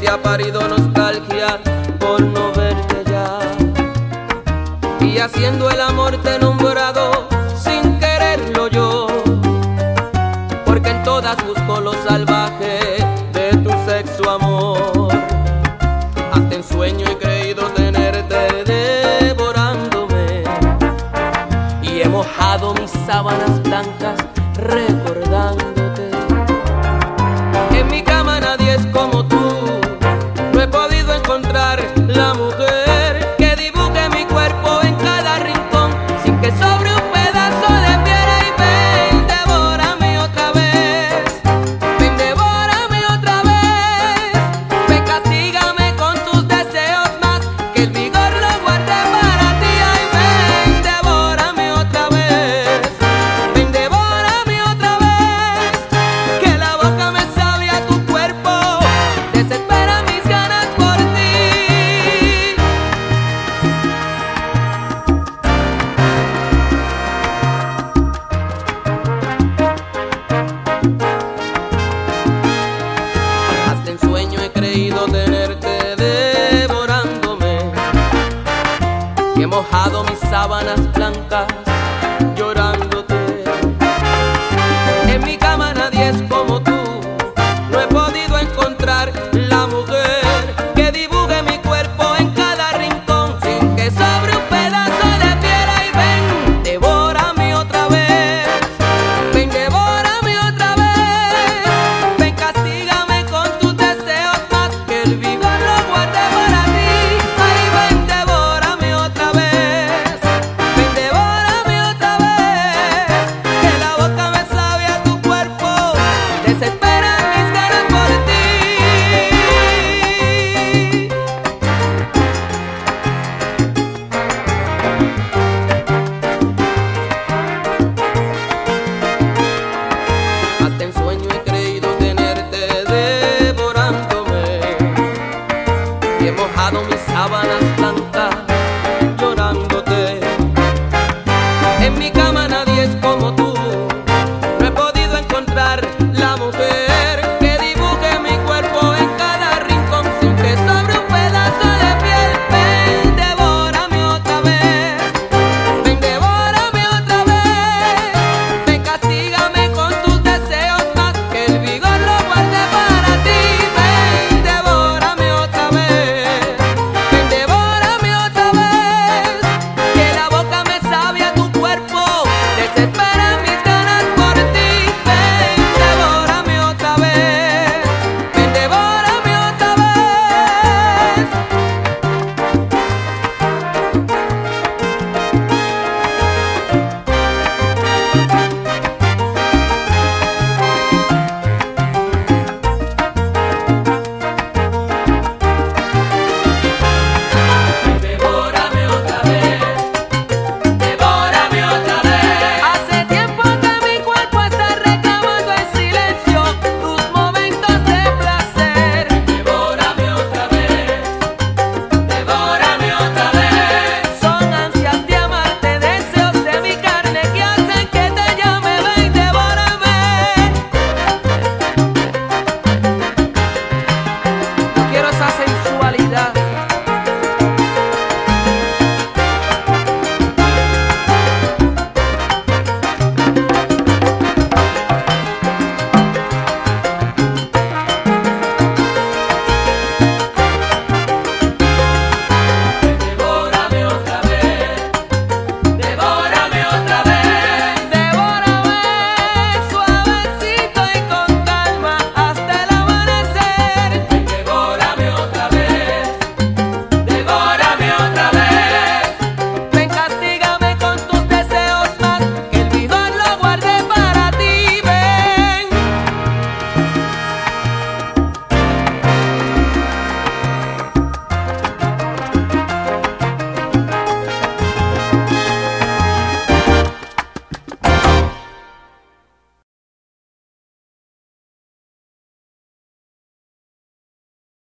te ha parido nostalgia por no verte ya. Y haciendo el amor te he nombrado sin quererlo yo, porque en todas busco lo salvaje de tu sexo amor. Hasta en sueño he creído tenerte devorándome y he mojado mis sábanas blancas he mojado mis sábanas blancas.